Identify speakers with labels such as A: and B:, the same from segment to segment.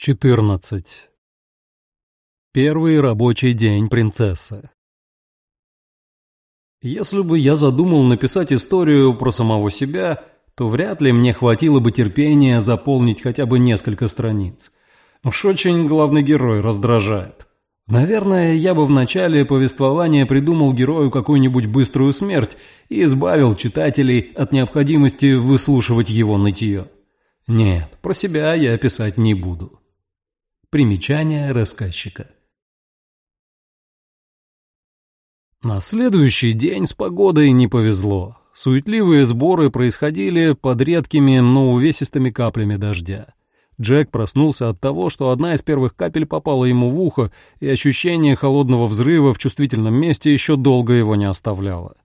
A: 14. Первый рабочий день принцессы. Если бы я задумал написать историю про самого себя, то вряд ли мне хватило бы терпения заполнить хотя бы несколько страниц. Уж очень главный герой раздражает. Наверное, я бы в начале повествования придумал герою какую-нибудь быструю смерть и избавил читателей от необходимости выслушивать его нытье. Нет, про себя я писать не буду. Примечание рассказчика. На следующий день с погодой не повезло. Суетливые сборы происходили под редкими, но увесистыми каплями дождя. Джек проснулся от того, что одна из первых капель попала ему в ухо, и ощущение холодного взрыва в чувствительном месте еще долго его не оставляло.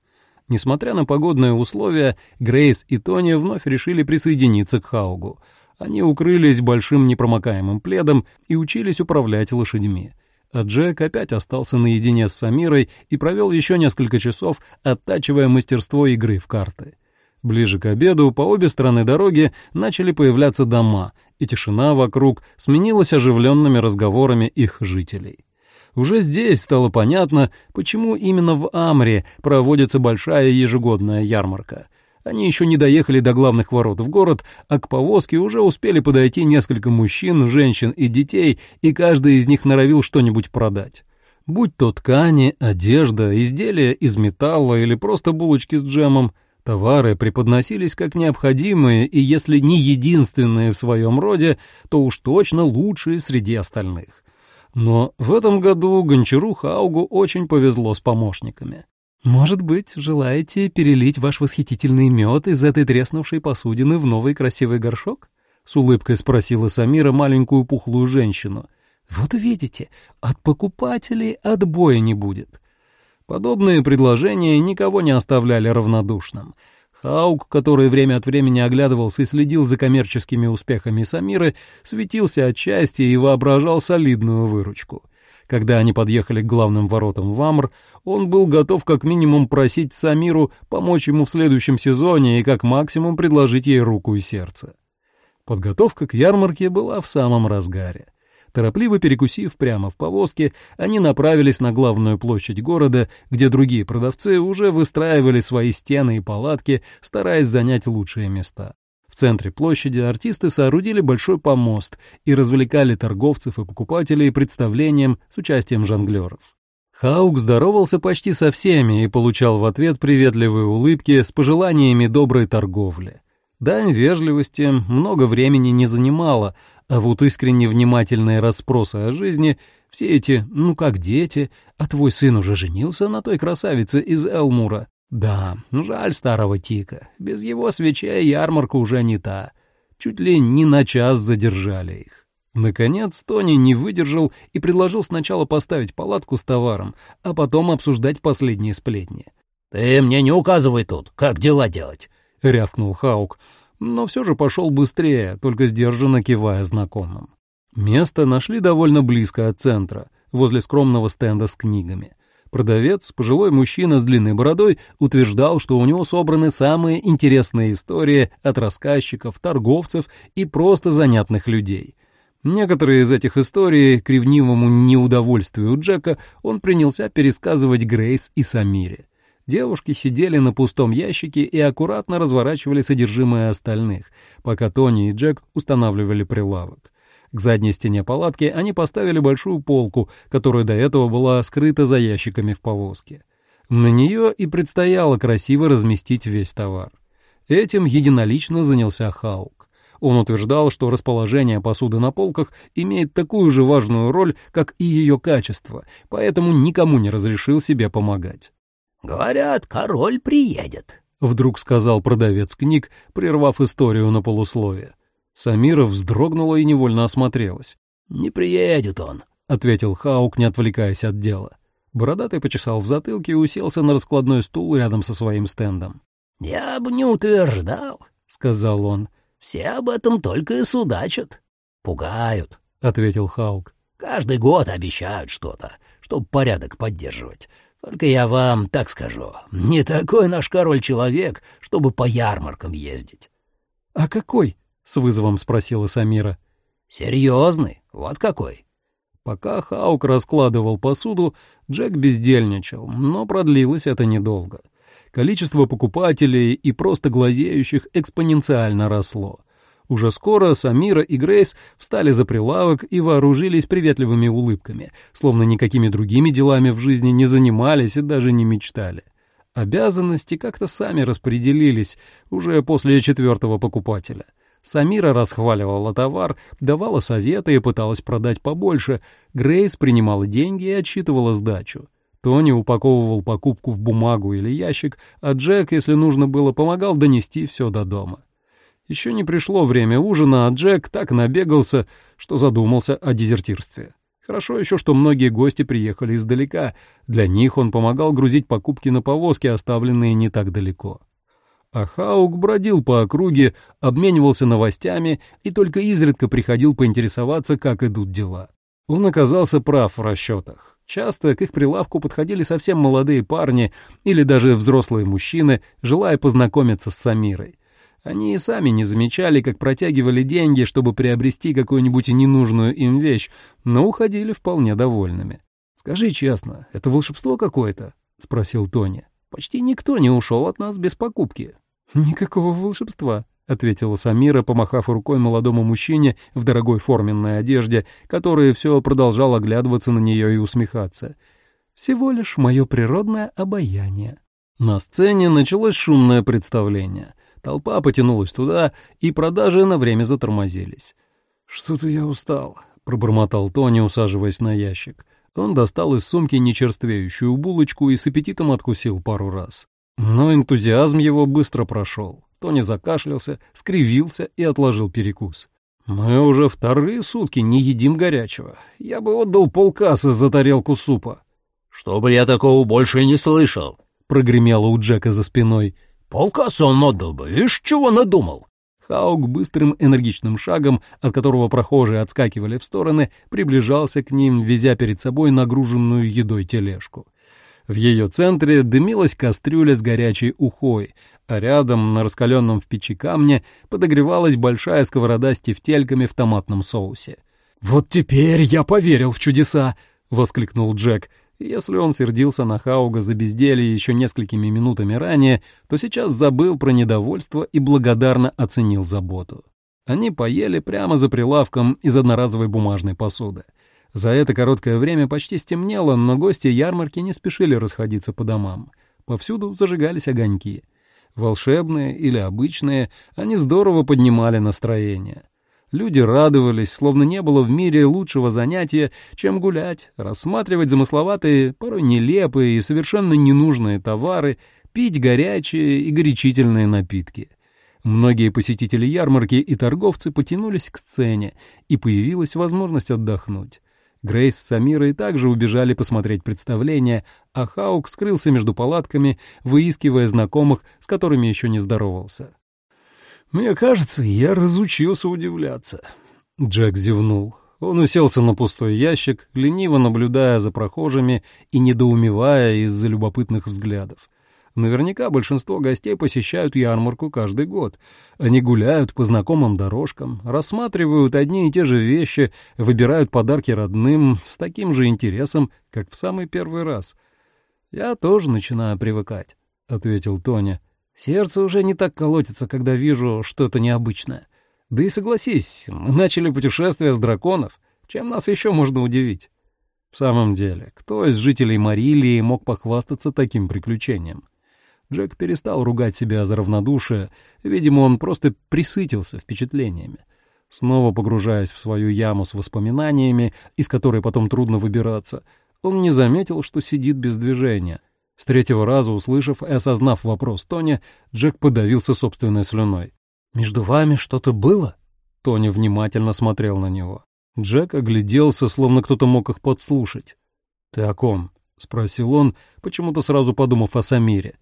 A: Несмотря на погодные условия, Грейс и Тони вновь решили присоединиться к Хаугу — они укрылись большим непромокаемым пледом и учились управлять лошадьми. А Джек опять остался наедине с Самирой и провел еще несколько часов, оттачивая мастерство игры в карты. Ближе к обеду по обе стороны дороги начали появляться дома, и тишина вокруг сменилась оживленными разговорами их жителей. Уже здесь стало понятно, почему именно в Амре проводится большая ежегодная ярмарка. Они еще не доехали до главных ворот в город, а к повозке уже успели подойти несколько мужчин, женщин и детей, и каждый из них норовил что-нибудь продать. Будь то ткани, одежда, изделия из металла или просто булочки с джемом, товары преподносились как необходимые и, если не единственные в своем роде, то уж точно лучшие среди остальных. Но в этом году Гончару Хаугу очень повезло с помощниками. «Может быть, желаете перелить ваш восхитительный мед из этой треснувшей посудины в новый красивый горшок?» — с улыбкой спросила Самира маленькую пухлую женщину. «Вот видите, от покупателей отбоя не будет». Подобные предложения никого не оставляли равнодушным. Хаук, который время от времени оглядывался и следил за коммерческими успехами Самиры, светился от счастья и воображал солидную выручку — когда они подъехали к главным воротам в Амр, он был готов как минимум просить Самиру помочь ему в следующем сезоне и как максимум предложить ей руку и сердце. Подготовка к ярмарке была в самом разгаре. Торопливо перекусив прямо в повозке, они направились на главную площадь города, где другие продавцы уже выстраивали свои стены и палатки, стараясь занять лучшие места. В центре площади артисты соорудили большой помост и развлекали торговцев и покупателей представлением с участием жонглеров. Хаук здоровался почти со всеми и получал в ответ приветливые улыбки с пожеланиями доброй торговли. Дань вежливости много времени не занимала, а вот искренне внимательные расспросы о жизни, все эти «ну как дети», «а твой сын уже женился на той красавице из Элмура», да, жаль старого Тика. Без его свечей ярмарка уже не та. Чуть ли не на час задержали их. Наконец Тони не выдержал и предложил сначала поставить палатку с товаром, а потом обсуждать последние сплетни.
B: «Ты мне не указывай тут, как дела делать», —
A: рявкнул Хаук, но все же пошел быстрее, только сдержанно кивая знакомым. Место нашли довольно близко от центра, возле скромного стенда с книгами — Продавец, пожилой мужчина с длинной бородой, утверждал, что у него собраны самые интересные истории от рассказчиков, торговцев и просто занятных людей. Некоторые из этих историй, к ревнивому неудовольствию Джека, он принялся пересказывать Грейс и Самире. Девушки сидели на пустом ящике и аккуратно разворачивали содержимое остальных, пока Тони и Джек устанавливали прилавок. К задней стене палатки они поставили большую полку, которая до этого была скрыта за ящиками в повозке. На нее и предстояло красиво разместить весь товар. Этим единолично занялся Хаук. Он утверждал, что расположение посуды на полках имеет такую же важную роль, как и ее качество, поэтому никому не разрешил себе помогать.
B: «Говорят, король приедет», —
A: вдруг сказал продавец книг, прервав историю на полусловие. Самира вздрогнула и невольно осмотрелась.
B: «Не приедет он», —
A: ответил Хаук, не отвлекаясь от дела. Бородатый почесал в затылке и уселся на раскладной стул рядом со своим стендом.
B: «Я бы не утверждал», — сказал он. «Все об этом только и судачат. Пугают», — ответил Хаук. «Каждый год обещают что-то, чтобы порядок поддерживать. Только я вам так скажу, не такой наш король-человек, чтобы по ярмаркам ездить».
A: «А какой?» — с вызовом спросила Самира.
B: Серьезный? Вот какой.
A: Пока Хаук раскладывал посуду, Джек бездельничал, но продлилось это недолго. Количество покупателей и просто глазеющих экспоненциально росло. Уже скоро Самира и Грейс встали за прилавок и вооружились приветливыми улыбками, словно никакими другими делами в жизни не занимались и даже не мечтали. Обязанности как-то сами распределились уже после четвертого покупателя — Самира расхваливала товар, давала советы и пыталась продать побольше. Грейс принимала деньги и отсчитывала сдачу. Тони упаковывал покупку в бумагу или ящик, а Джек, если нужно было, помогал донести все до дома. Еще не пришло время ужина, а Джек так набегался, что задумался о дезертирстве. Хорошо еще, что многие гости приехали издалека. Для них он помогал грузить покупки на повозки, оставленные не так далеко. А Хаук бродил по округе, обменивался новостями и только изредка приходил поинтересоваться, как идут дела. Он оказался прав в расчетах. Часто к их прилавку подходили совсем молодые парни или даже взрослые мужчины, желая познакомиться с Самирой. Они и сами не замечали, как протягивали деньги, чтобы приобрести какую-нибудь ненужную им вещь, но уходили вполне довольными. «Скажи честно, это волшебство какое-то?» — спросил Тони. «Почти никто не ушел от нас без покупки. «Никакого волшебства», — ответила Самира, помахав рукой молодому мужчине в дорогой форменной одежде, который все продолжал оглядываться на нее и усмехаться. «Всего лишь мое природное обаяние». На сцене началось шумное представление. Толпа потянулась туда, и продажи на время затормозились. «Что-то я устал», — пробормотал Тони, усаживаясь на ящик. Он достал из сумки нечерствеющую булочку и с аппетитом откусил пару раз. Но энтузиазм его быстро прошел. Тони закашлялся, скривился и отложил перекус. «Мы уже вторые сутки не едим горячего. Я бы отдал полкассы за тарелку супа».
B: «Чтобы я такого больше не слышал», — прогремело у Джека за спиной. «Полкассы он отдал бы, ишь, чего надумал?»
A: Хаук быстрым энергичным шагом, от которого прохожие отскакивали в стороны, приближался к ним, везя перед собой нагруженную едой тележку. В ее центре дымилась кастрюля с горячей ухой, а рядом, на раскаленном в печи камне, подогревалась большая сковорода с тефтельками в томатном соусе. «Вот теперь я поверил в чудеса!» — воскликнул Джек. Если он сердился на Хауга за безделье еще несколькими минутами ранее, то сейчас забыл про недовольство и благодарно оценил заботу. Они поели прямо за прилавком из одноразовой бумажной посуды. За это короткое время почти стемнело, но гости ярмарки не спешили расходиться по домам. Повсюду зажигались огоньки. Волшебные или обычные, они здорово поднимали настроение. Люди радовались, словно не было в мире лучшего занятия, чем гулять, рассматривать замысловатые, порой нелепые и совершенно ненужные товары, пить горячие и горячительные напитки. Многие посетители ярмарки и торговцы потянулись к сцене, и появилась возможность отдохнуть. Грейс с Самирой также убежали посмотреть представление, а Хаук скрылся между палатками, выискивая знакомых, с которыми еще не здоровался. «Мне кажется, я разучился удивляться». Джек зевнул. Он уселся на пустой ящик, лениво наблюдая за прохожими и недоумевая из-за любопытных взглядов. Наверняка большинство гостей посещают ярмарку каждый год. Они гуляют по знакомым дорожкам, рассматривают одни и те же вещи, выбирают подарки родным с таким же интересом, как в самый первый раз. «Я тоже начинаю привыкать», — ответил Тоня. «Сердце уже не так колотится, когда вижу что-то необычное. Да и согласись, мы начали путешествие с драконов. Чем нас еще можно удивить?» В самом деле, кто из жителей Марилии мог похвастаться таким приключением? Джек перестал ругать себя за равнодушие, видимо, он просто присытился впечатлениями. Снова погружаясь в свою яму с воспоминаниями, из которой потом трудно выбираться, он не заметил, что сидит без движения. С третьего раза, услышав и осознав вопрос Тони, Джек подавился собственной слюной. «Между вами что-то было?» Тони внимательно смотрел на него. Джек огляделся, словно кто-то мог их подслушать. «Ты о ком?» — спросил он, почему-то сразу подумав о Самире.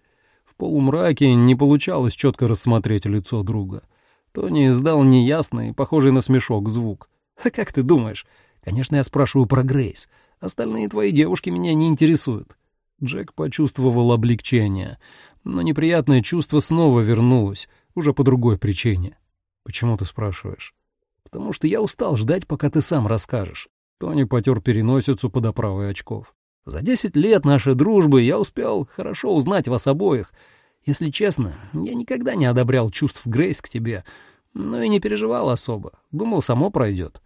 A: Полумраке не получалось четко рассмотреть лицо друга. Тони издал неясный, похожий на смешок звук. «А как ты думаешь? Конечно, я спрашиваю про Грейс. Остальные твои девушки меня не интересуют». Джек почувствовал облегчение, но неприятное чувство снова вернулось, уже по другой причине. «Почему ты спрашиваешь?»
B: потому что я устал ждать, пока ты сам расскажешь».
A: Тони потер переносицу под оправой очков.
B: «За десять лет нашей дружбы я успел хорошо узнать вас обоих. Если честно, я никогда не одобрял чувств Грейс к тебе, но и не переживал особо. Думал, само пройдет.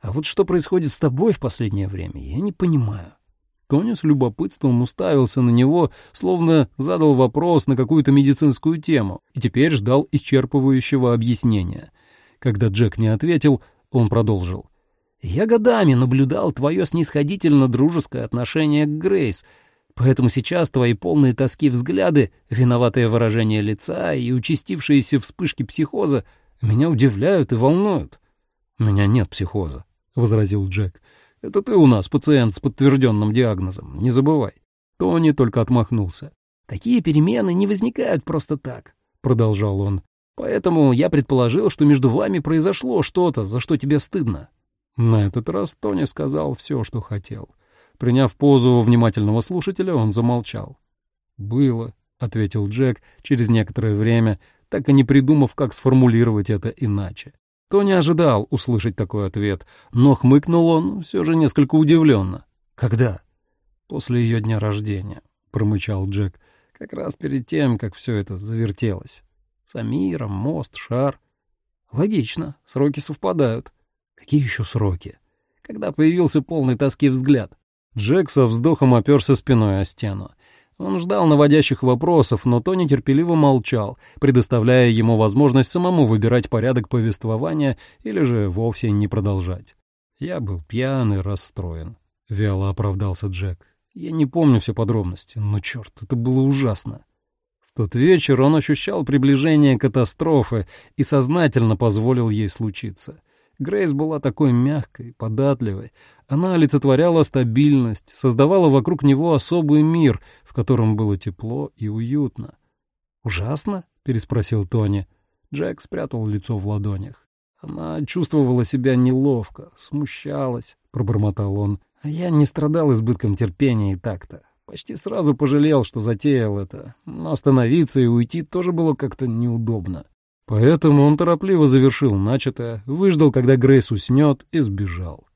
B: А вот что происходит с тобой в последнее время, я не понимаю».
A: Тоня с любопытством уставился на него, словно задал вопрос на какую-то медицинскую тему, и теперь ждал исчерпывающего объяснения. Когда Джек не ответил, он продолжил.
B: «Я годами наблюдал твое снисходительно-дружеское отношение к Грейс, поэтому сейчас твои полные тоски взгляды, виноватое выражение лица и участившиеся вспышки психоза меня удивляют и волнуют».
A: «У меня нет психоза», — возразил Джек. Это ты у нас пациент с подтвержденным диагнозом, не забывай. Тони только отмахнулся.
B: Такие перемены не возникают просто так, продолжал он. Поэтому я предположил, что между вами произошло что-то, за что тебе стыдно.
A: На этот раз Тони сказал все, что хотел. Приняв позу внимательного слушателя, он замолчал. «Было», — ответил Джек через некоторое время, так и не придумав, как сформулировать это иначе. То не ожидал услышать такой ответ, но хмыкнул он все же несколько удивленно.
B: «Когда?»
A: «После ее дня рождения», — промычал Джек, как раз перед тем, как все это завертелось. Самира, мост, шар. Логично, сроки совпадают.
B: Какие еще сроки?
A: Когда появился полный тоски взгляд. Джек со вздохом оперся спиной о стену. Он ждал наводящих вопросов, но Тони терпеливо молчал, предоставляя ему возможность самому выбирать порядок повествования или же вовсе не продолжать. «Я был пьян и расстроен», — вяло оправдался Джек. «Я не помню все подробности, но, черт, это было ужасно». В тот вечер он ощущал приближение катастрофы и сознательно позволил ей случиться — Грейс была такой мягкой, податливой. Она олицетворяла стабильность, создавала вокруг него особый мир, в котором было тепло и уютно. «Ужасно?» — переспросил Тони. Джек спрятал лицо в ладонях. Она чувствовала себя неловко, смущалась, — пробормотал он. А я не страдал избытком терпения и так-то. Почти сразу пожалел, что затеял это, но остановиться и уйти тоже было как-то неудобно. Поэтому он торопливо завершил начатое, выждал, когда Грейс уснет, и сбежал.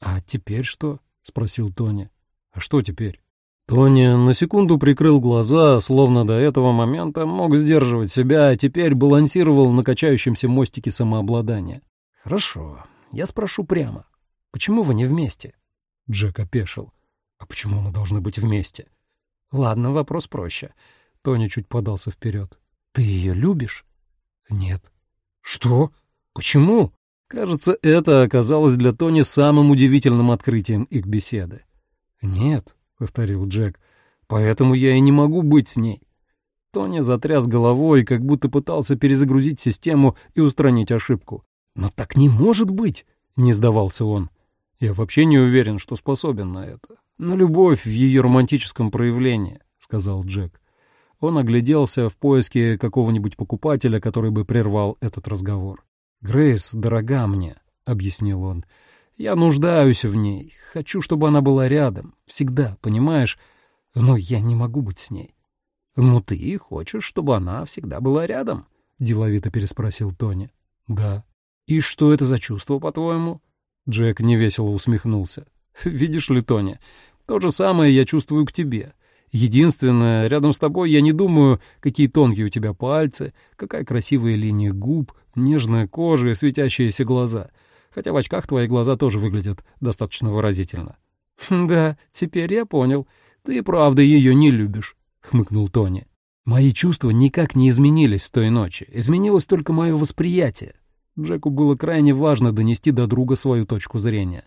A: «А теперь что?» — спросил Тони. «А что теперь?» Тони на секунду прикрыл глаза, словно до этого момента мог сдерживать себя, а теперь балансировал на качающемся мостике самообладания.
B: «Хорошо, я спрошу прямо. Почему вы не вместе?»
A: Джек опешил. «А почему мы должны быть вместе?»
B: «Ладно, вопрос проще».
A: Тони чуть подался вперед.
B: «Ты ее любишь?»
A: «Нет». «Что? Почему?» Кажется, это оказалось для Тони самым удивительным открытием их беседы. «Нет», — повторил Джек, — «поэтому я и не могу быть с ней». Тони затряс головой, как будто пытался перезагрузить систему и устранить ошибку. «Но так не может быть!» — не сдавался он. «Я вообще не уверен, что способен на это. На любовь в ее романтическом проявлении», — сказал Джек. Он огляделся в поиске какого-нибудь покупателя, который бы прервал этот разговор. «Грейс дорога мне», — объяснил он. «Я нуждаюсь в ней, хочу, чтобы она была рядом, всегда, понимаешь? Но я не могу быть с ней».
B: «Ну ты хочешь, чтобы она всегда была рядом?» — деловито переспросил Тони.
A: «Да».
B: «И что это за чувство, по-твоему?»
A: Джек невесело усмехнулся. «Видишь ли, Тони, то же самое я чувствую к тебе. Единственное, рядом с тобой я не думаю, какие тонкие у тебя пальцы, какая красивая линия губ, нежная кожа и светящиеся глаза. Хотя в очках твои глаза тоже выглядят достаточно выразительно.
B: «Да, теперь я понял. Ты правда ее не любишь», — хмыкнул Тони. «Мои чувства никак не изменились с той ночи. Изменилось только мое восприятие».
A: Джеку было крайне важно донести до друга свою точку зрения.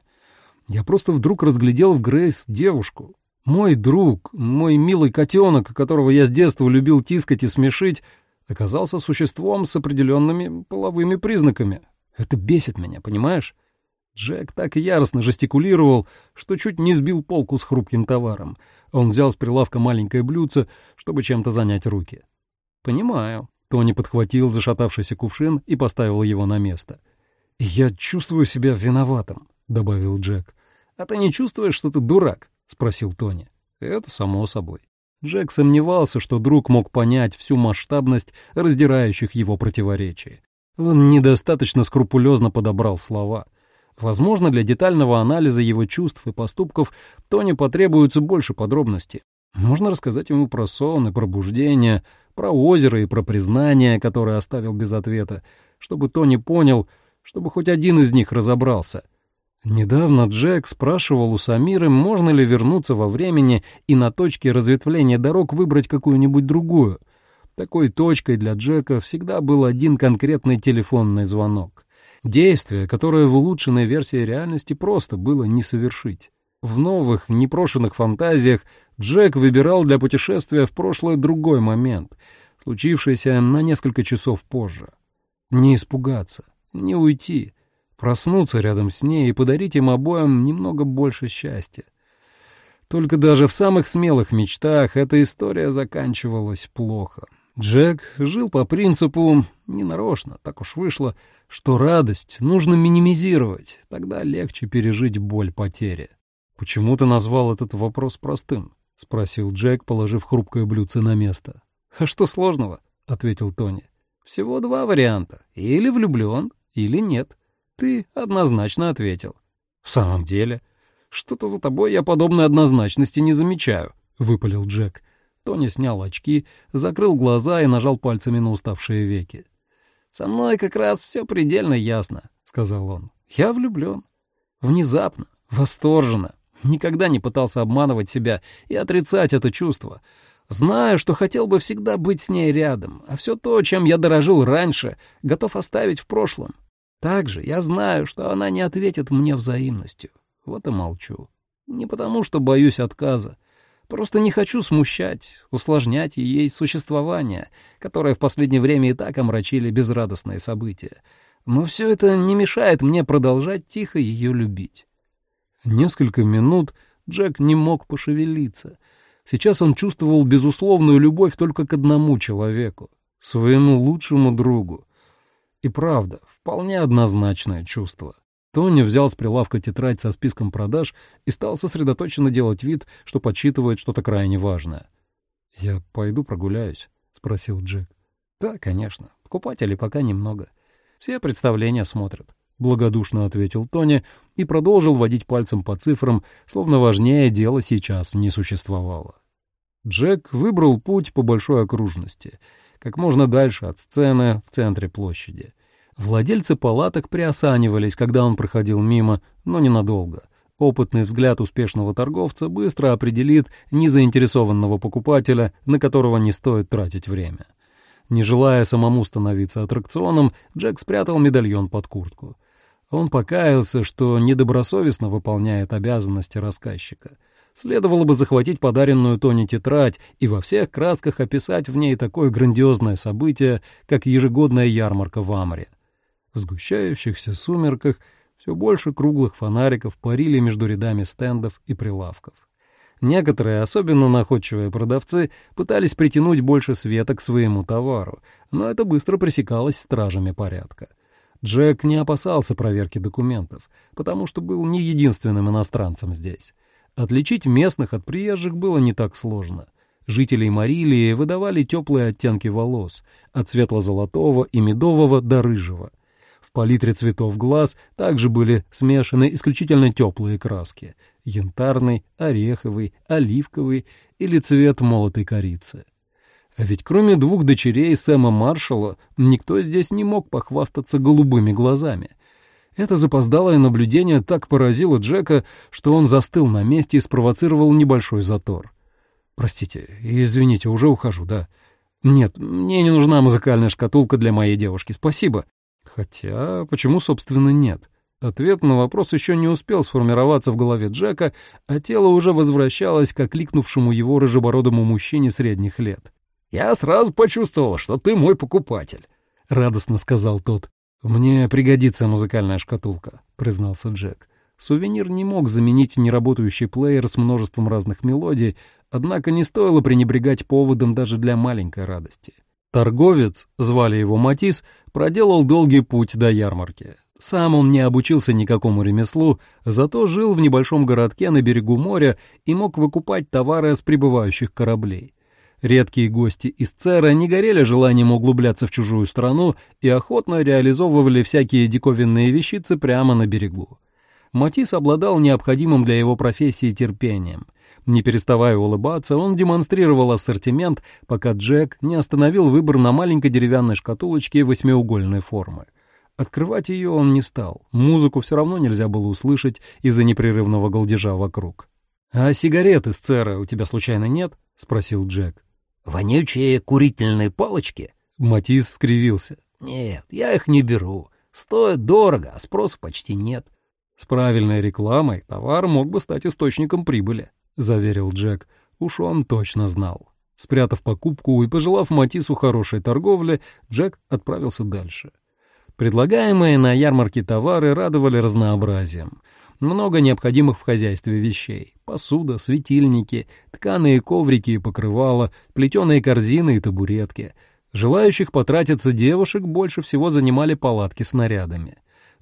A: Я просто вдруг разглядел в Грейс девушку, мой друг, мой милый котенок, которого я с детства любил тискать и смешить, оказался существом с определенными половыми признаками. Это бесит меня, понимаешь? Джек так яростно жестикулировал, что чуть не сбил полку с хрупким товаром. Он взял с прилавка маленькое блюдце, чтобы чем-то занять руки.
B: «Понимаю».
A: Тони подхватил зашатавшийся кувшин и поставил его на место. «Я чувствую себя виноватым», — добавил Джек. «А ты не чувствуешь, что ты дурак?» — спросил Тони. Это само собой. Джек сомневался, что друг мог понять всю масштабность раздирающих его противоречий. Он недостаточно скрупулезно подобрал слова. Возможно, для детального анализа его чувств и поступков Тони потребуется больше подробностей. Можно рассказать ему про сон и пробуждение, про озеро и про признание, которое оставил без ответа, чтобы Тони понял, чтобы хоть один из них разобрался. Недавно Джек спрашивал у Самиры, можно ли вернуться во времени и на точке разветвления дорог выбрать какую-нибудь другую. Такой точкой для Джека всегда был один конкретный телефонный звонок. Действие, которое в улучшенной версии реальности просто было не совершить. В новых, непрошенных фантазиях Джек выбирал для путешествия в прошлое другой момент, случившийся на несколько часов позже. Не испугаться, не уйти, проснуться рядом с ней и подарить им обоим немного больше счастья. Только даже в самых смелых мечтах эта история заканчивалась плохо. Джек жил по принципу ненарочно, так уж вышло, что радость нужно минимизировать, тогда легче пережить боль потери. «Почему ты назвал этот вопрос простым?» — спросил Джек, положив хрупкое блюдце на место. «А что сложного?» — ответил Тони. «Всего два варианта. Или влюблен, или нет. Ты однозначно ответил». «В самом деле? Что-то за тобой я подобной однозначности не замечаю», — выпалил Джек. Тони снял очки, закрыл глаза и нажал пальцами на уставшие веки. «Со мной как раз все предельно ясно», — сказал он. «Я влюблен. Внезапно, восторженно, Никогда не пытался обманывать себя и отрицать это чувство. Знаю, что хотел бы всегда быть с ней рядом, а все то, чем я дорожил раньше, готов оставить в прошлом. Также я знаю, что она не ответит мне взаимностью. Вот и молчу. Не потому, что боюсь отказа. Просто не хочу смущать, усложнять ей существование, которое в последнее время и так омрачили безрадостные события. Но все это не мешает мне продолжать тихо ее любить. Несколько минут Джек не мог пошевелиться. Сейчас он чувствовал безусловную любовь только к одному человеку, своему лучшему другу. И правда, вполне однозначное чувство. Тони взял с прилавка тетрадь со списком продаж и стал сосредоточенно делать вид, что подсчитывает что-то крайне важное. «Я пойду прогуляюсь?» — спросил Джек. «Да, конечно. Покупателей пока немного. Все представления смотрят благодушно ответил Тони и продолжил водить пальцем по цифрам, словно важнее дело сейчас не существовало. Джек выбрал путь по большой окружности, как можно дальше от сцены в центре площади. Владельцы палаток приосанивались, когда он проходил мимо, но ненадолго. Опытный взгляд успешного торговца быстро определит незаинтересованного покупателя, на которого не стоит тратить время. Не желая самому становиться аттракционом, Джек спрятал медальон под куртку. Он покаялся, что недобросовестно выполняет обязанности рассказчика. Следовало бы захватить подаренную Тони тетрадь и во всех красках описать в ней такое грандиозное событие, как ежегодная ярмарка в Амре. В сгущающихся сумерках все больше круглых фонариков парили между рядами стендов и прилавков. Некоторые, особенно находчивые продавцы, пытались притянуть больше света к своему товару, но это быстро пресекалось стражами порядка. Джек не опасался проверки документов, потому что был не единственным иностранцем здесь. Отличить местных от приезжих было не так сложно. Жителей Марилии выдавали теплые оттенки волос, от светло-золотого и медового до рыжего. В палитре цветов глаз также были смешаны исключительно теплые краски — янтарный, ореховый, оливковый или цвет молотой корицы. А ведь кроме двух дочерей Сэма Маршалла никто здесь не мог похвастаться голубыми глазами. Это запоздалое наблюдение так поразило Джека, что он застыл на месте и спровоцировал небольшой затор. «Простите, извините, уже ухожу, да. Нет, мне не нужна музыкальная шкатулка для моей девушки, спасибо. Хотя, почему, собственно, нет?» Ответ на вопрос еще не успел сформироваться в голове Джека, а тело уже возвращалось к окликнувшему его рыжебородому мужчине средних лет.
B: «Я сразу почувствовал, что ты мой покупатель», — радостно сказал тот.
A: «Мне пригодится музыкальная шкатулка», — признался Джек. Сувенир не мог заменить неработающий плеер с множеством разных мелодий, однако не стоило пренебрегать поводом даже для маленькой радости. Торговец, звали его Матис, проделал долгий путь до ярмарки. Сам он не обучился никакому ремеслу, зато жил в небольшом городке на берегу моря и мог выкупать товары с прибывающих кораблей. Редкие гости из Цера не горели желанием углубляться в чужую страну и охотно реализовывали всякие диковинные вещицы прямо на берегу. Матис обладал необходимым для его профессии терпением. Не переставая улыбаться, он демонстрировал ассортимент, пока Джек не остановил выбор на маленькой деревянной шкатулочке восьмиугольной формы. Открывать ее он не стал, музыку все равно нельзя было услышать из-за непрерывного голдежа вокруг. «А сигареты с цера у тебя случайно нет?» — спросил Джек.
B: «Вонючие курительные палочки?»
A: Матис скривился.
B: «Нет, я их не беру. Стоят дорого, а спроса почти нет».
A: «С правильной рекламой товар мог бы стать источником прибыли», — заверил Джек. Уж он точно знал. Спрятав покупку и пожелав Матису хорошей торговли, Джек отправился дальше. Предлагаемые на ярмарке товары радовали разнообразием. Много необходимых в хозяйстве вещей. Посуда, светильники, тканые коврики и покрывала, плетеные корзины и табуретки. Желающих потратиться девушек больше всего занимали палатки с нарядами.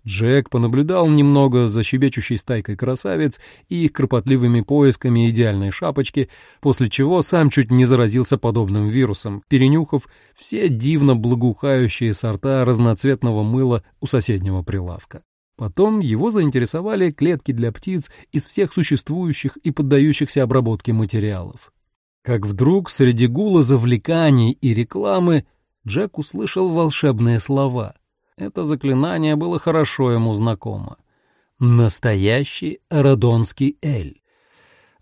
A: Джек понаблюдал немного за щебечущей стайкой красавиц и их кропотливыми поисками идеальной шапочки, после чего сам чуть не заразился подобным вирусом, перенюхав все дивно благоухающие сорта разноцветного мыла у соседнего прилавка. Потом его заинтересовали клетки для птиц из всех существующих и поддающихся обработке материалов. Как вдруг среди гула завлеканий и рекламы Джек услышал волшебные слова — это заклинание было хорошо ему знакомо. Настоящий Родонский Эль.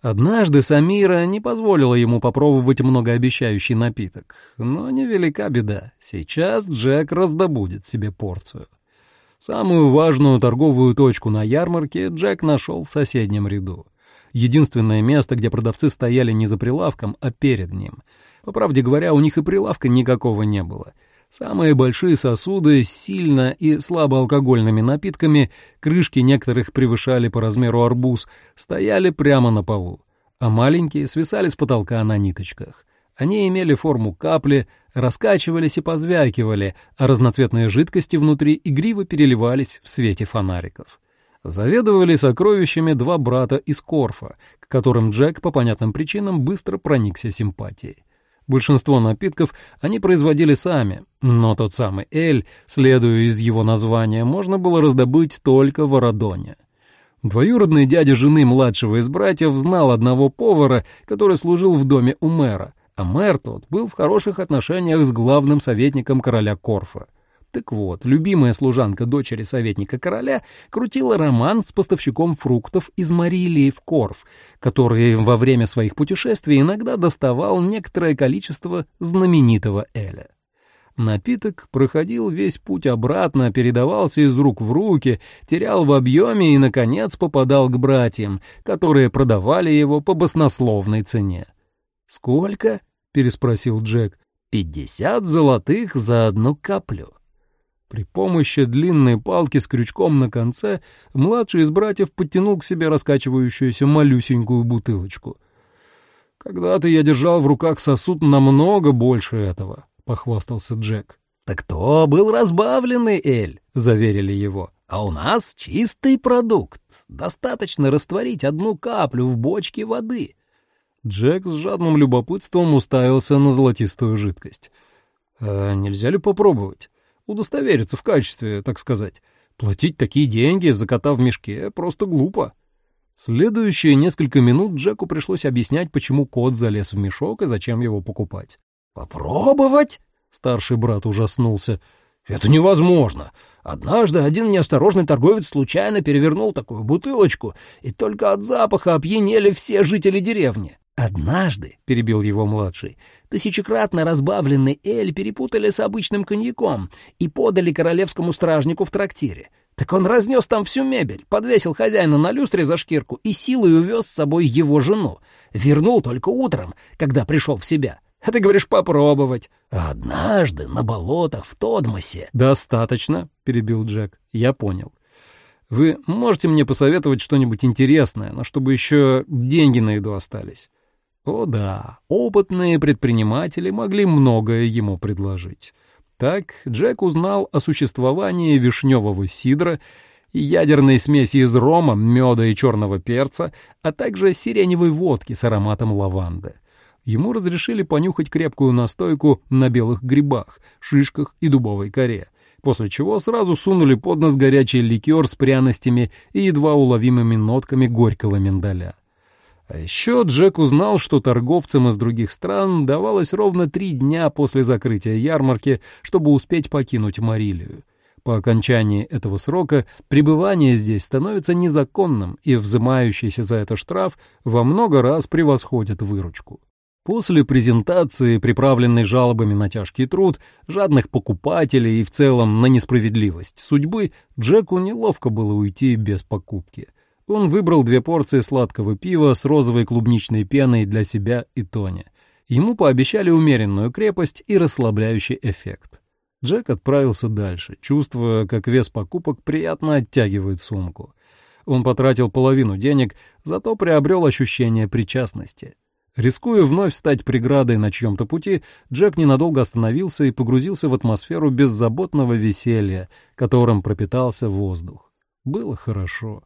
A: Однажды Самира не позволила ему попробовать многообещающий напиток, но невелика беда. Сейчас Джек раздобудет себе порцию. Самую важную торговую точку на ярмарке Джек нашел в соседнем ряду. Единственное место, где продавцы стояли не за прилавком, а перед ним. По правде говоря, у них и прилавка никакого не было — Самые большие сосуды с сильно и слабоалкогольными напитками, крышки некоторых превышали по размеру арбуз, стояли прямо на полу, а маленькие свисали с потолка на ниточках. Они имели форму капли, раскачивались и позвякивали, а разноцветные жидкости внутри игриво переливались в свете фонариков. Заведовали сокровищами два брата из Корфа, к которым Джек по понятным причинам быстро проникся симпатией. Большинство напитков они производили сами, но тот самый эль, следуя из его названия, можно было раздобыть только в Арадоне. Двоюродный дядя жены младшего из братьев знал одного повара, который служил в доме у мэра, а мэр тот был в хороших отношениях с главным советником короля Корфа. Так вот, любимая служанка дочери советника короля крутила роман с поставщиком фруктов из Марилии в Корф, который во время своих путешествий иногда доставал некоторое количество знаменитого Эля. Напиток проходил весь путь обратно, передавался из рук в руки, терял в объеме и, наконец, попадал к братьям, которые продавали его по баснословной цене. «Сколько?» — переспросил Джек. «Пятьдесят золотых за одну каплю». При помощи длинной палки с крючком на конце младший из братьев подтянул к себе раскачивающуюся малюсенькую бутылочку. «Когда-то я держал в руках сосуд намного больше этого», — похвастался Джек.
B: «Так то был разбавленный эль», — заверили его. «А у нас чистый продукт. Достаточно растворить одну каплю в бочке воды».
A: Джек с жадным любопытством уставился на золотистую жидкость. «А нельзя ли попробовать?» удостовериться в качестве, так сказать. Платить такие деньги, закатав в мешке, просто глупо. Следующие несколько минут Джеку пришлось объяснять, почему кот залез в мешок и зачем его покупать.
B: «Попробовать?» — старший брат ужаснулся. «Это невозможно. Однажды один неосторожный торговец случайно перевернул такую бутылочку, и только от запаха опьянели все жители деревни. «Однажды», — перебил его младший, — «тысячекратно разбавленный эль перепутали с обычным коньяком и подали королевскому стражнику в трактире. Так он разнес там всю мебель, подвесил хозяина на люстре за шкирку и силой увез с собой его жену. Вернул только утром, когда пришел в себя. А ты говоришь попробовать. Однажды на болотах в Тодмосе...»
A: «Достаточно», — перебил Джек. «Я понял. Вы можете мне посоветовать что-нибудь интересное, но чтобы еще деньги на еду остались?» О да, опытные предприниматели могли многое ему предложить. Так Джек узнал о существовании вишневого сидра и ядерной смеси из рома, меда и черного перца, а также сиреневой водки с ароматом лаванды. ему разрешили понюхать крепкую настойку на белых грибах, шишках и дубовой коре, после чего сразу сунули под нос горячий ликер с пряностями и едва уловимыми нотками горького миндаля. А еще Джек узнал, что торговцам из других стран давалось ровно три дня после закрытия ярмарки, чтобы успеть покинуть Марилию. По окончании этого срока пребывание здесь становится незаконным, и взимающийся за это штраф во много раз превосходит выручку. После презентации, приправленной жалобами на тяжкий труд, жадных покупателей и в целом на несправедливость судьбы, Джеку неловко было уйти без покупки. Он выбрал две порции сладкого пива с розовой клубничной пеной для себя и Тони. Ему пообещали умеренную крепость и расслабляющий эффект. Джек отправился дальше, чувствуя, как вес покупок приятно оттягивает сумку. Он потратил половину денег, зато приобрел ощущение причастности. Рискуя вновь стать преградой на чьем-то пути, Джек ненадолго остановился и погрузился в атмосферу беззаботного веселья, которым пропитался воздух. Было хорошо.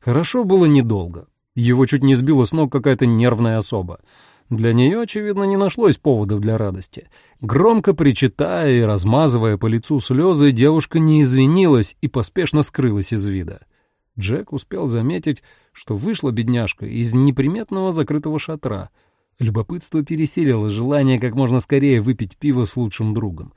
A: Хорошо было недолго. Его чуть не сбила с ног какая-то нервная особа. Для нее, очевидно, не нашлось поводов для радости. Громко причитая и размазывая по лицу слезы, девушка не извинилась и поспешно скрылась из вида. Джек успел заметить, что вышла бедняжка из неприметного закрытого шатра. Любопытство пересилило желание как можно скорее выпить пиво с лучшим другом.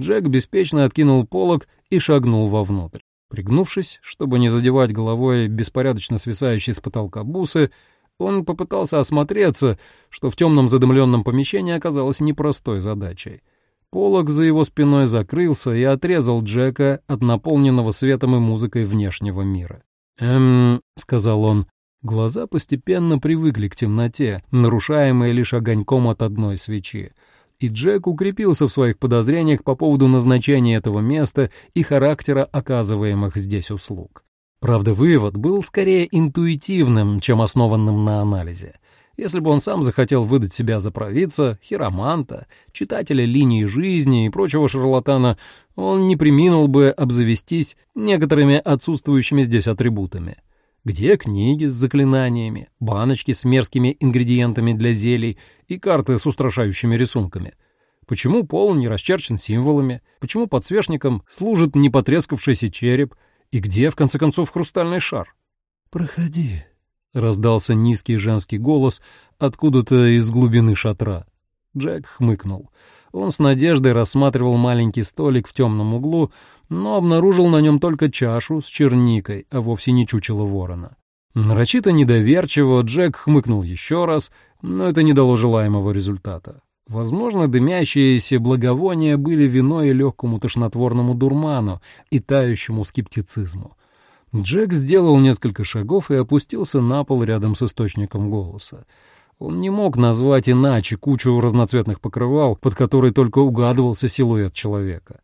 A: Джек беспечно откинул полог и шагнул вовнутрь. Пригнувшись, чтобы не задевать головой беспорядочно свисающие с потолка бусы, он попытался осмотреться, что в темном задымленном помещении оказалось непростой задачей. Полог за его спиной закрылся и отрезал Джека от наполненного светом и музыкой внешнего мира. «Эм...» — сказал он. Глаза постепенно привыкли к темноте, нарушаемой лишь огоньком от одной свечи. И Джек укрепился в своих подозрениях по поводу назначения этого места и характера оказываемых здесь услуг. Правда, вывод был скорее интуитивным, чем основанным на анализе. Если бы он сам захотел выдать себя за провидца, хироманта, читателя линии жизни и прочего шарлатана, он не приминул бы обзавестись некоторыми отсутствующими здесь атрибутами. Где книги с заклинаниями, баночки с мерзкими ингредиентами для зелий и карты с устрашающими рисунками? Почему пол не расчерчен символами? Почему подсвечником служит непотрескавшийся череп — и где, в конце концов, хрустальный шар?
B: «Проходи», —
A: раздался низкий женский голос откуда-то из глубины шатра. Джек хмыкнул. Он с надеждой рассматривал маленький столик в темном углу, но обнаружил на нем только чашу с черникой, а вовсе не чучело ворона. Нарочито недоверчиво Джек хмыкнул еще раз, но это не дало желаемого результата. Возможно, дымящиеся благовония были виной легкому тошнотворному дурману и тающему скептицизму. Джек сделал несколько шагов и опустился на пол рядом с источником голоса. Он не мог назвать иначе кучу разноцветных покрывал, под которой только угадывался силуэт человека.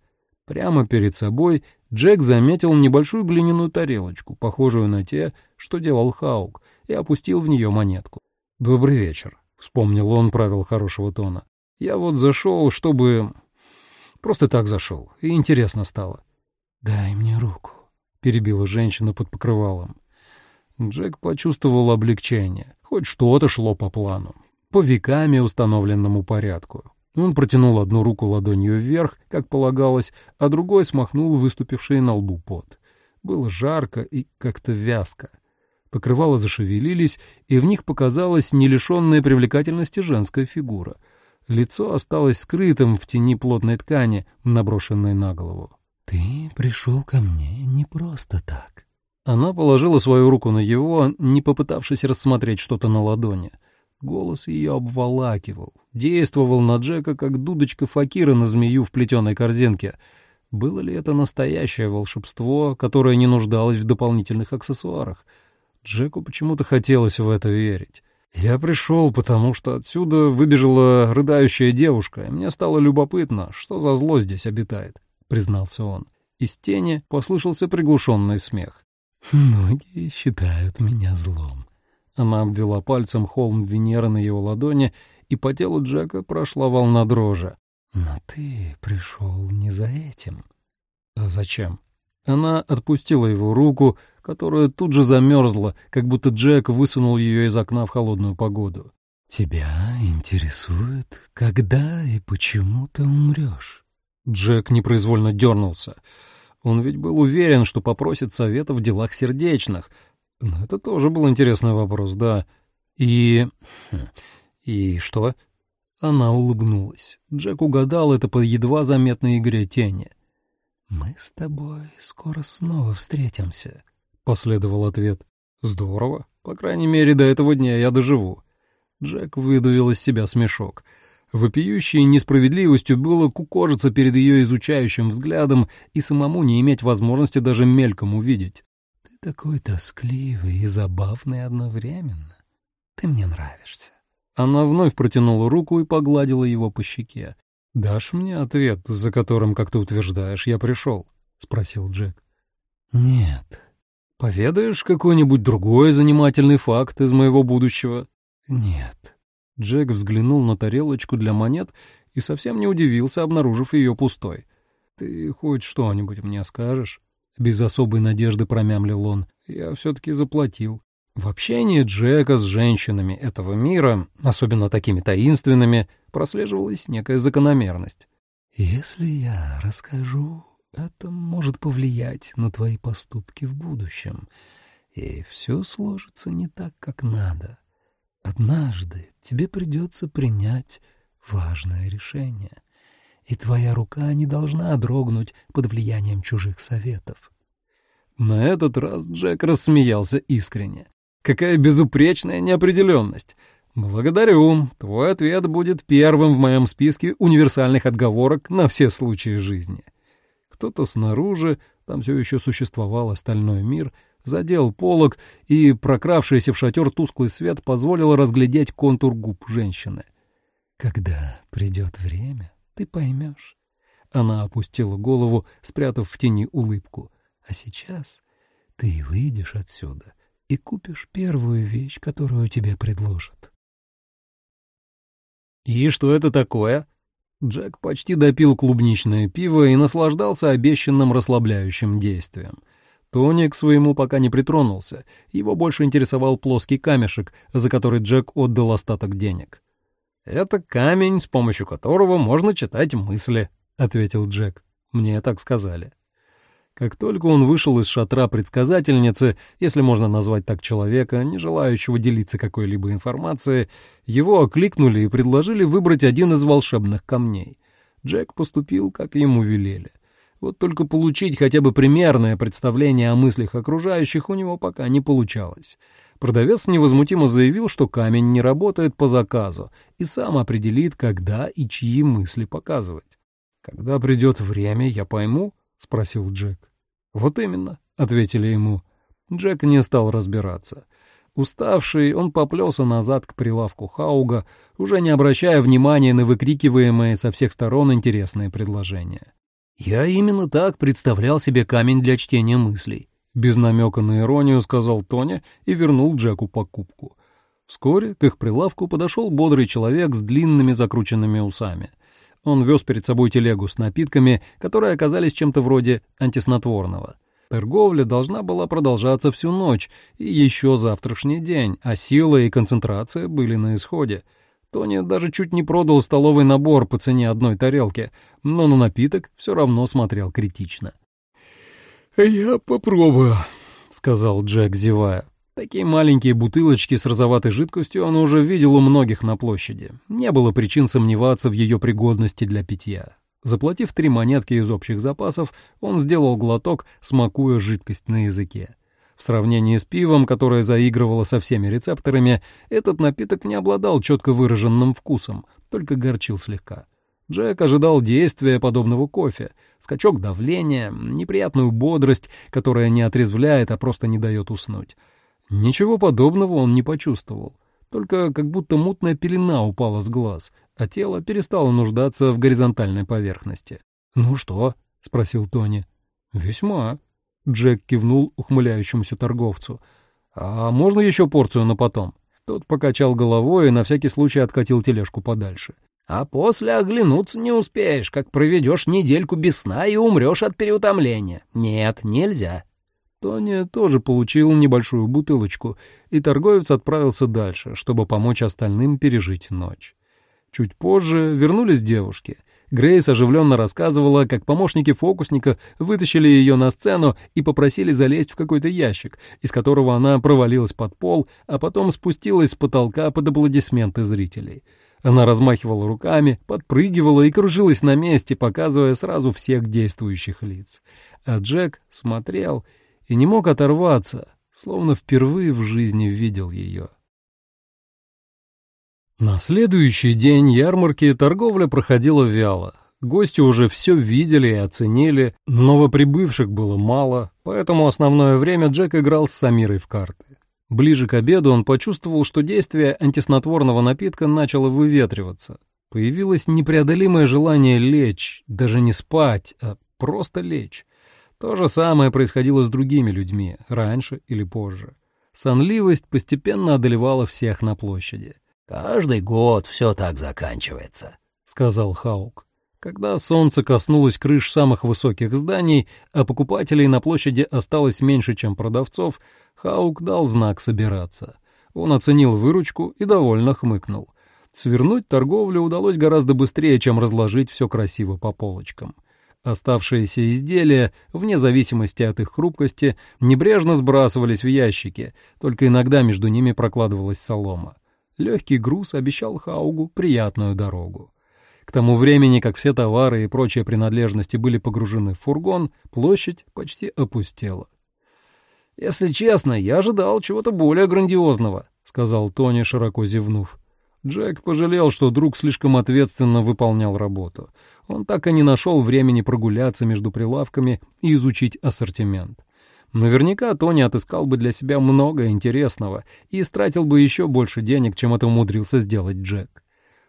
A: Прямо перед собой Джек заметил небольшую глиняную тарелочку, похожую на те, что делал Хаук, и опустил в нее монетку. «Добрый вечер», — вспомнил он правил хорошего тона. Я вот зашел, чтобы... Просто так зашел, и интересно стало.
B: «Дай мне руку», — перебила женщина под покрывалом.
A: Джек почувствовал облегчение. Хоть что-то шло по плану, по веками установленному порядку. Он протянул одну руку ладонью вверх, как полагалось, а другой смахнул выступивший на лбу пот. Было жарко и как-то вязко. Покрывала зашевелились, и в них показалась не лишенная привлекательности женская фигура — Лицо осталось скрытым в тени плотной ткани, наброшенной на голову.
B: «Ты пришел ко мне не просто так».
A: Она положила свою руку на его, не попытавшись рассмотреть что-то на ладони. Голос ее обволакивал, действовал на Джека, как дудочка факира на змею в плетеной корзинке. Было ли это настоящее волшебство, которое не нуждалось в дополнительных аксессуарах? Джеку почему-то хотелось в это верить. «Я пришел, потому что отсюда выбежала рыдающая девушка, и мне стало любопытно, что за зло здесь обитает», — признался он. Из тени послышался приглушенный смех.
B: «Многие считают меня злом».
A: Она обвела пальцем холм Венеры на его ладони, и по телу Джека прошла волна дрожи.
B: «Но ты пришел не за этим».
A: «А зачем?» Она отпустила его руку, которая тут же замерзла, как будто Джек высунул ее из окна в холодную погоду.
B: «Тебя интересует, когда и почему ты умрешь?»
A: Джек непроизвольно дернулся. Он ведь был уверен, что попросит совета в делах сердечных. Но это тоже был интересный вопрос, да. И... Хм, и что? Она улыбнулась. Джек угадал это по едва заметной игре тени.
B: «Мы с тобой скоро снова встретимся», —
A: последовал ответ. «Здорово. По крайней мере, до этого дня я доживу». Джек выдавил из себя смешок. Вопиющей несправедливостью было кукожиться перед ее изучающим взглядом и самому не иметь возможности даже мельком увидеть.
B: «Ты такой тоскливый и забавный одновременно. Ты мне нравишься».
A: Она вновь протянула руку и погладила его по щеке. «Дашь мне ответ, за которым, как ты утверждаешь, я пришел?» — спросил Джек.
B: «Нет».
A: «Поведаешь какой-нибудь другой занимательный факт из моего будущего?»
B: «Нет».
A: Джек взглянул на тарелочку для монет и совсем не удивился, обнаружив ее пустой. «Ты хоть что-нибудь мне скажешь?» Без особой надежды промямлил он. «Я все-таки заплатил». В общении Джека с женщинами этого мира, особенно такими таинственными, прослеживалась некая закономерность.
B: «Если я расскажу, это может повлиять на твои поступки в будущем, и все сложится не так, как надо. Однажды тебе придется принять важное решение, и твоя рука не должна дрогнуть под влиянием чужих советов».
A: На этот раз Джек рассмеялся искренне. Какая безупречная неопределенность. Благодарю. Твой ответ будет первым в моем списке универсальных отговорок на все случаи жизни. Кто-то снаружи, там все еще существовал остальной мир, задел полог, и прокравшийся в шатер тусклый свет позволил разглядеть контур губ женщины.
B: «Когда придет время, ты поймешь».
A: Она опустила голову, спрятав в тени улыбку.
B: «А сейчас ты выйдешь отсюда» и купишь первую вещь, которую тебе предложат.
A: «И что это такое?» Джек почти допил клубничное пиво и наслаждался обещанным расслабляющим действием. Тони к своему пока не притронулся, его больше интересовал плоский камешек, за который Джек отдал остаток денег. «Это камень, с помощью которого можно читать мысли», — ответил Джек. «Мне так сказали». Как только он вышел из шатра предсказательницы, если можно назвать так человека, не желающего делиться какой-либо информацией, его окликнули и предложили выбрать один из волшебных камней. Джек поступил, как ему велели. Вот только получить хотя бы примерное представление о мыслях окружающих у него пока не получалось. Продавец невозмутимо заявил, что камень не работает по заказу и сам определит, когда и чьи мысли показывать. «Когда придет время, я пойму», — спросил Джек. «Вот именно», — ответили ему. Джек не стал разбираться. Уставший, он поплелся назад к прилавку Хауга, уже не обращая внимания на выкрикиваемые со всех сторон интересные предложения. «Я именно так представлял себе камень для чтения мыслей», — без намека на иронию сказал Тоня и вернул Джеку покупку. Вскоре к их прилавку подошел бодрый человек с длинными закрученными усами. Он вез перед собой телегу с напитками, которые оказались чем-то вроде антиснотворного. Торговля должна была продолжаться всю ночь и еще завтрашний день, а сила и концентрация были на исходе. Тони даже чуть не продал столовый набор по цене одной тарелки, но на напиток все равно смотрел критично. «Я попробую», — сказал Джек, зевая. Такие маленькие бутылочки с розоватой жидкостью он уже видел у многих на площади. Не было причин сомневаться в ее пригодности для питья. Заплатив три монетки из общих запасов, он сделал глоток, смакуя жидкость на языке. В сравнении с пивом, которое заигрывало со всеми рецепторами, этот напиток не обладал четко выраженным вкусом, только горчил слегка. Джек ожидал действия подобного кофе, скачок давления, неприятную бодрость, которая не отрезвляет, а просто не дает уснуть. Ничего подобного он не почувствовал, только как будто мутная пелена упала с глаз, а тело перестало нуждаться в горизонтальной поверхности. «Ну что?» — спросил Тони. «Весьма». Джек кивнул ухмыляющемуся торговцу. «А можно еще порцию на потом?» Тот покачал головой и на всякий случай откатил тележку подальше.
B: «А после оглянуться не успеешь, как проведешь недельку без сна и умрешь от переутомления. Нет, нельзя».
A: Тони тоже получил небольшую бутылочку, и торговец отправился дальше, чтобы помочь остальным пережить ночь. Чуть позже вернулись девушки. Грейс оживленно рассказывала, как помощники фокусника вытащили ее на сцену и попросили залезть в какой-то ящик, из которого она провалилась под пол, а потом спустилась с потолка под аплодисменты зрителей. Она размахивала руками, подпрыгивала и кружилась на месте, показывая сразу всех действующих лиц. А Джек смотрел и не мог оторваться, словно впервые в жизни видел ее. На следующий день ярмарки торговля проходила вяло. Гости уже все видели и оценили, новоприбывших было мало, поэтому основное время Джек играл с Самирой в карты. Ближе к обеду он почувствовал, что действие антиснотворного напитка начало выветриваться. Появилось непреодолимое желание лечь, даже не спать, а просто лечь. То же самое происходило с другими людьми, раньше или позже. Сонливость постепенно одолевала всех на площади.
B: «Каждый год все так заканчивается», —
A: сказал Хаук. Когда солнце коснулось крыш самых высоких зданий, а покупателей на площади осталось меньше, чем продавцов, Хаук дал знак собираться. Он оценил выручку и довольно хмыкнул. Свернуть торговлю удалось гораздо быстрее, чем разложить все красиво по полочкам. Оставшиеся изделия, вне зависимости от их хрупкости, небрежно сбрасывались в ящики, только иногда между ними прокладывалась солома. Легкий груз обещал Хаугу приятную дорогу. К тому времени, как все товары и прочие принадлежности были погружены в фургон, площадь почти опустела. «Если честно, я ожидал чего-то более грандиозного», — сказал Тони, широко зевнув. Джек пожалел, что друг слишком ответственно выполнял работу. Он так и не нашел времени прогуляться между прилавками и изучить ассортимент. Наверняка Тони отыскал бы для себя много интересного и истратил бы еще больше денег, чем это умудрился сделать Джек.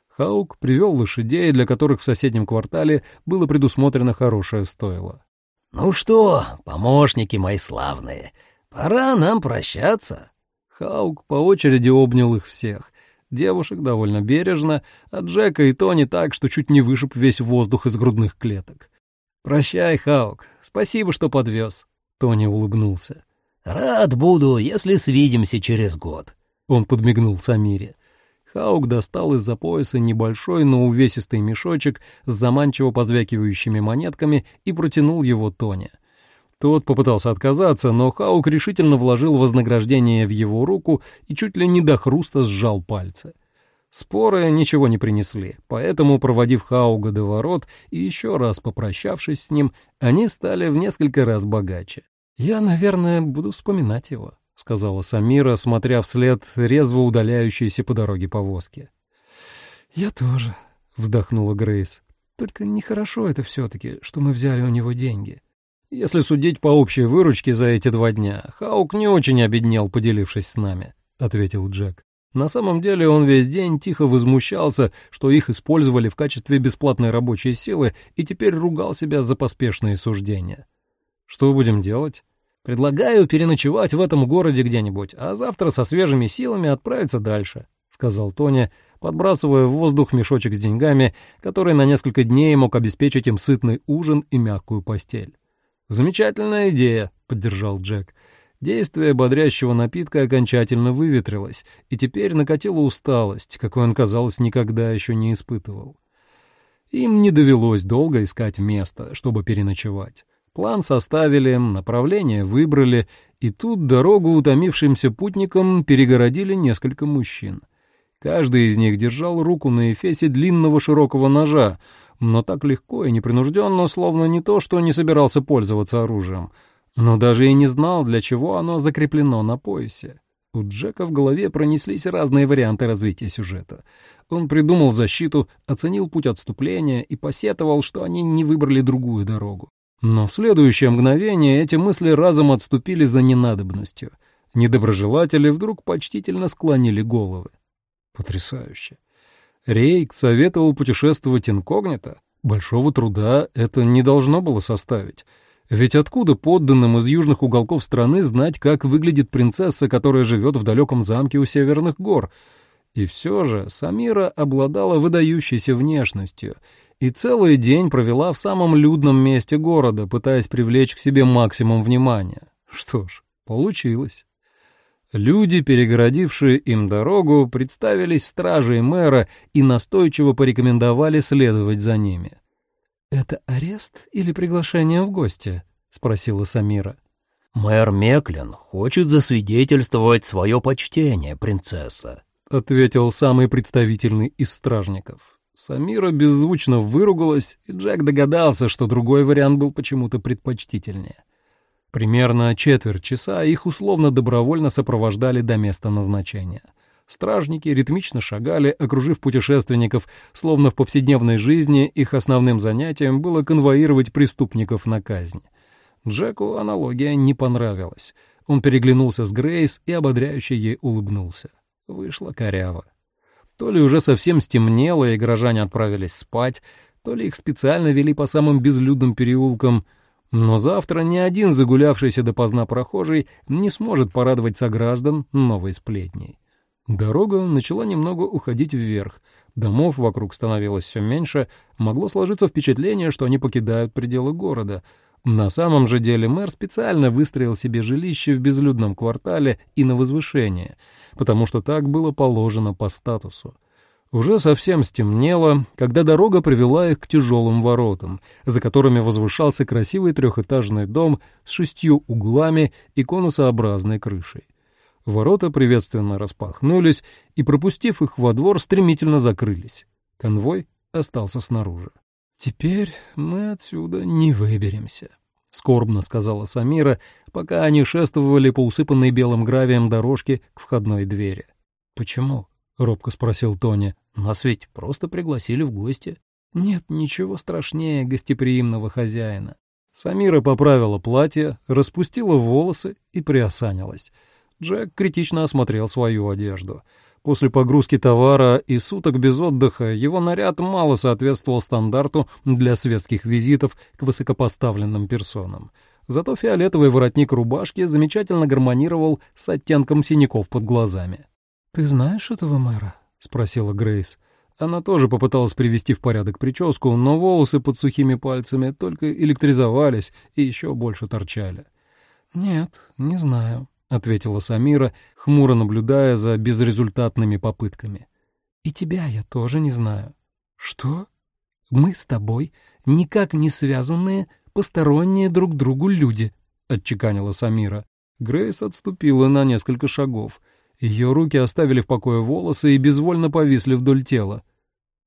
A: Хаук привел лошадей, для которых в соседнем квартале было предусмотрено хорошее стойло.
B: «Ну что, помощники мои славные, пора нам прощаться».
A: Хаук по очереди обнял их всех, девушек довольно бережно, а Джека и Тони так, что чуть не вышиб весь воздух из грудных клеток. «Прощай, Хаук, спасибо, что подвез», — Тони улыбнулся.
B: «Рад буду, если свидимся через год», —
A: он подмигнул Самире. Хаук достал из-за пояса небольшой, но увесистый мешочек с заманчиво позвякивающими монетками и протянул его Тони. Тот попытался отказаться, но Хаук решительно вложил вознаграждение в его руку и чуть ли не до хруста сжал пальцы. Споры ничего не принесли, поэтому, проводив Хауга до ворот и еще раз попрощавшись с ним, они стали в несколько раз богаче. «Я, наверное, буду вспоминать его», — сказала Самира, смотря вслед резво удаляющейся по дороге повозки. «Я тоже», — вздохнула Грейс. «Только нехорошо это все-таки, что мы взяли у него деньги». Если судить по общей выручке за эти два дня, Хаук не очень обеднел, поделившись с нами», — ответил Джек. На самом деле он весь день тихо возмущался, что их использовали в качестве бесплатной рабочей силы, и теперь ругал себя за поспешные суждения. «Что будем делать?» «Предлагаю переночевать в этом городе где-нибудь, а завтра со свежими силами отправиться дальше», — сказал Тоня, подбрасывая в воздух мешочек с деньгами, который на несколько дней мог обеспечить им сытный ужин и мягкую постель. «Замечательная идея», — поддержал Джек. Действие бодрящего напитка окончательно выветрилось, и теперь накатила усталость, какой он, казалось, никогда еще не испытывал. Им не довелось долго искать место, чтобы переночевать. План составили, направление выбрали, и тут дорогу утомившимся путникам перегородили несколько мужчин. Каждый из них держал руку на эфесе длинного широкого ножа, но так легко и непринужденно, словно не то, что не собирался пользоваться оружием, но даже и не знал, для чего оно закреплено на поясе. У Джека в голове пронеслись разные варианты развития сюжета. Он придумал защиту, оценил путь отступления и посетовал, что они не выбрали другую дорогу. Но в следующее мгновение эти мысли разом отступили за ненадобностью. Недоброжелатели вдруг почтительно склонили головы. Потрясающе. Рейк советовал путешествовать инкогнито. Большого труда это не должно было составить. Ведь откуда подданным из южных уголков страны знать, как выглядит принцесса, которая живет в далеком замке у северных гор? И все же Самира обладала выдающейся внешностью и целый день провела в самом людном месте города, пытаясь привлечь к себе максимум внимания. Что ж, получилось. Люди, перегородившие им дорогу, представились стражей мэра и настойчиво порекомендовали следовать за ними.
B: «Это арест или приглашение в гости?» — спросила Самира.
C: «Мэр Меклин хочет засвидетельствовать свое почтение, принцесса», —
A: ответил самый представительный из стражников. Самира беззвучно выругалась, и Джек догадался, что другой вариант был почему-то предпочтительнее. Примерно четверть часа их условно-добровольно сопровождали до места назначения. Стражники ритмично шагали, окружив путешественников, словно в повседневной жизни их основным занятием было конвоировать преступников на казнь. Джеку аналогия не понравилась. Он переглянулся с Грейс и ободряюще ей улыбнулся. Вышло коряво. То ли уже совсем стемнело, и горожане отправились спать, то ли их специально вели по самым безлюдным переулкам — но завтра ни один загулявшийся допоздна прохожий не сможет порадовать сограждан новой сплетней. Дорога начала немного уходить вверх, домов вокруг становилось все меньше, могло сложиться впечатление, что они покидают пределы города. На самом же деле мэр специально выстроил себе жилище в безлюдном квартале и на возвышение, потому что так было положено по статусу. Уже совсем стемнело, когда дорога привела их к тяжелым воротам, за которыми возвышался красивый трехэтажный дом с шестью углами и конусообразной крышей. Ворота приветственно распахнулись и, пропустив их во двор, стремительно закрылись. Конвой остался снаружи. «Теперь мы отсюда не выберемся», — скорбно сказала Самира, пока они шествовали по усыпанной белым гравием дорожке к входной двери. «Почему?» — робко спросил Тони. Нас ведь просто пригласили в гости. Нет ничего страшнее гостеприимного хозяина. Самира поправила платье, распустила волосы и приосанилась. Джек критично осмотрел свою одежду. После погрузки товара и суток без отдыха его наряд мало соответствовал стандарту для светских визитов к высокопоставленным персонам. Зато фиолетовый воротник рубашки замечательно гармонировал с оттенком синяков под глазами. «Ты знаешь этого мэра?» — спросила Грейс. Она тоже попыталась привести в порядок прическу, но волосы под сухими пальцами только электризовались и еще больше торчали. «Нет, не знаю», — ответила Самира, хмуро наблюдая за безрезультатными попытками. «И тебя я тоже не знаю». «Что?» «Мы с тобой никак не связанные, посторонние друг другу люди», — отчеканила Самира. Грейс отступила на несколько шагов — ее руки оставили в покое волосы и безвольно повисли вдоль тела.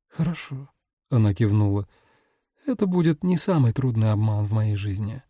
A: «Хорошо», — она кивнула. «Это будет не самый трудный обман в моей жизни».